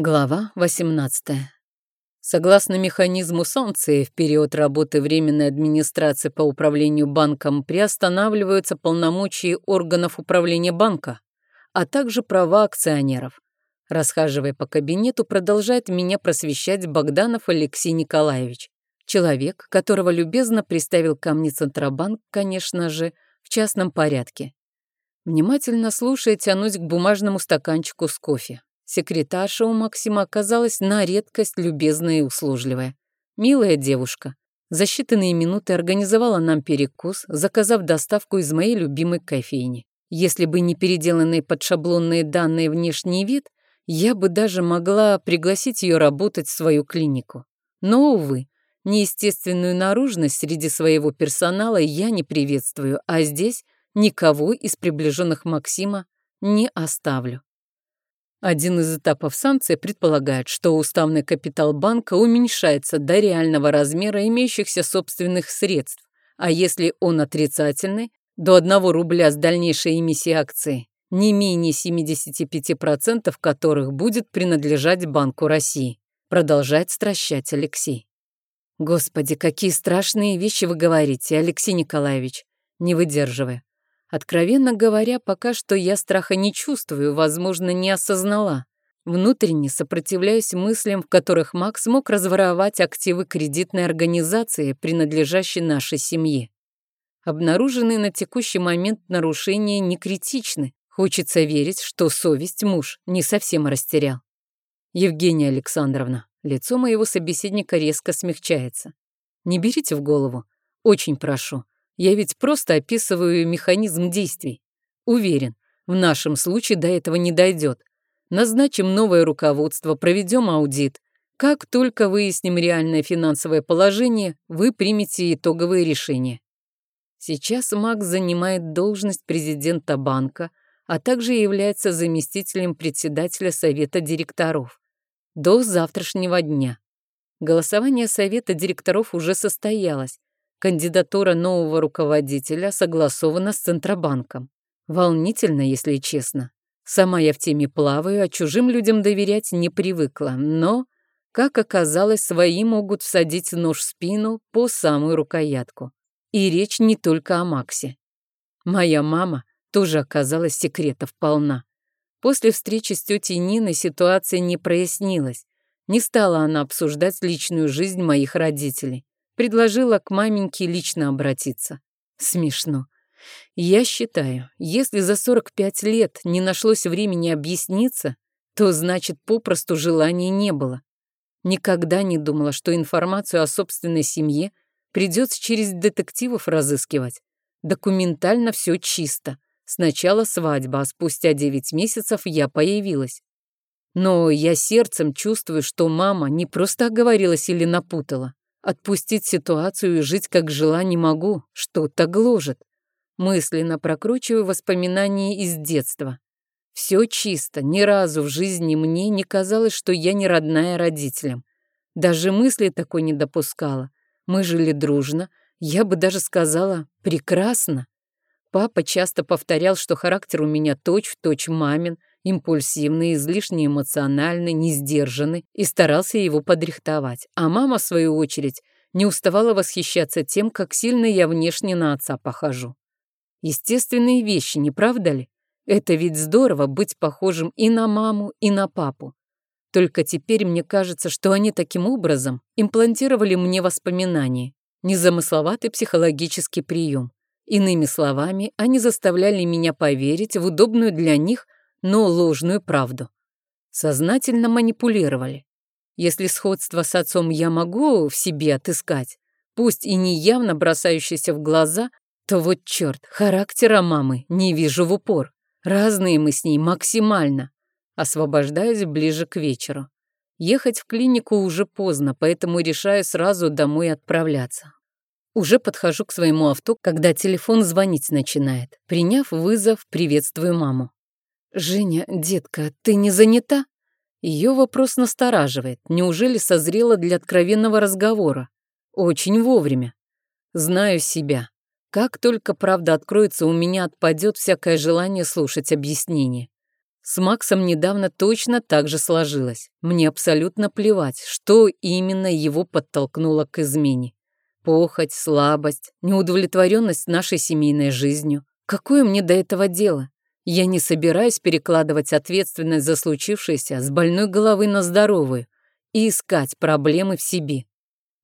Глава 18. Согласно механизму санкции, в период работы Временной администрации по управлению банком приостанавливаются полномочия органов управления банка, а также права акционеров. Расхаживая по кабинету, продолжает меня просвещать Богданов Алексей Николаевич. Человек, которого любезно приставил ко мне Центробанк, конечно же, в частном порядке. Внимательно слушая, тянусь к бумажному стаканчику с кофе. Секретарша у Максима оказалась на редкость любезная и услужливая. Милая девушка. За считанные минуты организовала нам перекус, заказав доставку из моей любимой кофейни. Если бы не переделанные под шаблонные данные внешний вид, я бы даже могла пригласить ее работать в свою клинику. Но, увы, неестественную наружность среди своего персонала я не приветствую, а здесь никого из приближенных Максима не оставлю. Один из этапов санкции предполагает, что уставный капитал банка уменьшается до реального размера имеющихся собственных средств, а если он отрицательный, до 1 рубля с дальнейшей эмиссией акций, не менее 75% которых будет принадлежать Банку России, продолжает стращать Алексей. Господи, какие страшные вещи вы говорите, Алексей Николаевич, не выдерживая. Откровенно говоря, пока что я страха не чувствую, возможно, не осознала. Внутренне сопротивляюсь мыслям, в которых Макс мог разворовать активы кредитной организации, принадлежащей нашей семье. Обнаруженные на текущий момент нарушения не критичны. Хочется верить, что совесть муж не совсем растерял. Евгения Александровна, лицо моего собеседника резко смягчается. Не берите в голову. Очень прошу. Я ведь просто описываю механизм действий. Уверен, в нашем случае до этого не дойдет. Назначим новое руководство, проведем аудит. Как только выясним реальное финансовое положение, вы примете итоговые решения. Сейчас Макс занимает должность президента банка, а также является заместителем председателя совета директоров. До завтрашнего дня. Голосование совета директоров уже состоялось, Кандидатура нового руководителя согласована с Центробанком. Волнительно, если честно. Сама я в теме плаваю, а чужим людям доверять не привыкла. Но, как оказалось, свои могут всадить нож в спину по самую рукоятку. И речь не только о Максе. Моя мама тоже оказалась секретов полна. После встречи с тетей Ниной ситуация не прояснилась. Не стала она обсуждать личную жизнь моих родителей. Предложила к маменьке лично обратиться. Смешно. Я считаю, если за 45 лет не нашлось времени объясниться, то значит попросту желания не было. Никогда не думала, что информацию о собственной семье придется через детективов разыскивать. Документально все чисто. Сначала свадьба, а спустя 9 месяцев я появилась. Но я сердцем чувствую, что мама не просто оговорилась или напутала. Отпустить ситуацию и жить как жила не могу, что-то гложет. Мысленно прокручиваю воспоминания из детства. Все чисто, ни разу в жизни мне не казалось, что я не родная родителям. Даже мысли такой не допускала. Мы жили дружно, я бы даже сказала, прекрасно. Папа часто повторял, что характер у меня точь-в-точь точь мамин, импульсивный, излишне эмоциональный, несдержанный, и старался его подрихтовать. А мама, в свою очередь, не уставала восхищаться тем, как сильно я внешне на отца похожу. Естественные вещи, не правда ли? Это ведь здорово быть похожим и на маму, и на папу. Только теперь мне кажется, что они таким образом имплантировали мне воспоминания. Незамысловатый психологический прием. Иными словами, они заставляли меня поверить в удобную для них – но ложную правду. Сознательно манипулировали. Если сходство с отцом я могу в себе отыскать, пусть и не явно бросающееся в глаза, то вот черт, характера мамы не вижу в упор. Разные мы с ней максимально. Освобождаюсь ближе к вечеру. Ехать в клинику уже поздно, поэтому решаю сразу домой отправляться. Уже подхожу к своему авто, когда телефон звонить начинает. Приняв вызов, приветствую маму. «Женя, детка, ты не занята?» Ее вопрос настораживает. Неужели созрела для откровенного разговора? Очень вовремя. Знаю себя. Как только правда откроется, у меня отпадет всякое желание слушать объяснения. С Максом недавно точно так же сложилось. Мне абсолютно плевать, что именно его подтолкнуло к измене. Похоть, слабость, неудовлетворенность нашей семейной жизнью. Какое мне до этого дело? Я не собираюсь перекладывать ответственность за случившееся с больной головы на здоровую и искать проблемы в себе.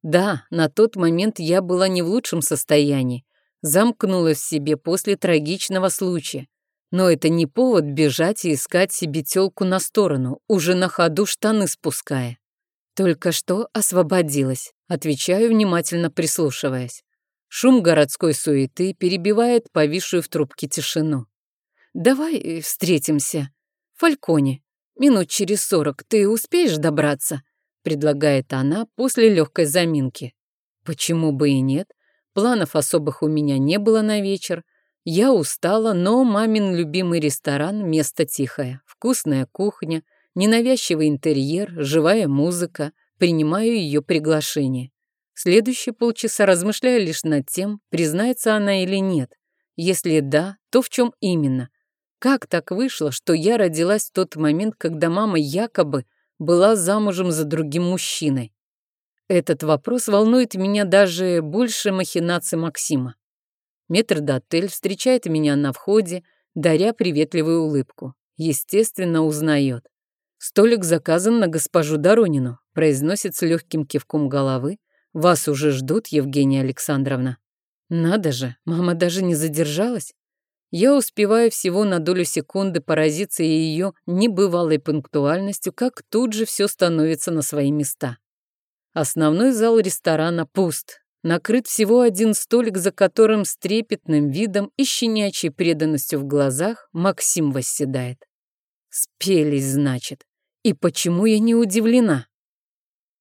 Да, на тот момент я была не в лучшем состоянии, замкнулась в себе после трагичного случая. Но это не повод бежать и искать себе тёлку на сторону, уже на ходу штаны спуская. Только что освободилась, отвечаю, внимательно прислушиваясь. Шум городской суеты перебивает повисшую в трубке тишину. «Давай встретимся. Фальконе. Минут через сорок ты успеешь добраться?» предлагает она после легкой заминки. Почему бы и нет? Планов особых у меня не было на вечер. Я устала, но мамин любимый ресторан – место тихое. Вкусная кухня, ненавязчивый интерьер, живая музыка. Принимаю ее приглашение. Следующие полчаса размышляю лишь над тем, признается она или нет. Если да, то в чем именно? Как так вышло, что я родилась в тот момент, когда мама якобы была замужем за другим мужчиной? Этот вопрос волнует меня даже больше махинаций Максима. Метрдотель встречает меня на входе, даря приветливую улыбку. Естественно, узнает. «Столик заказан на госпожу Доронину», произносит с легким кивком головы. «Вас уже ждут, Евгения Александровна». Надо же, мама даже не задержалась. Я успеваю всего на долю секунды поразиться ее небывалой пунктуальностью, как тут же все становится на свои места. Основной зал ресторана пуст. Накрыт всего один столик, за которым с трепетным видом и щенячьей преданностью в глазах Максим восседает. Спелись, значит. И почему я не удивлена?